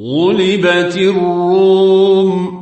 غلبت الروم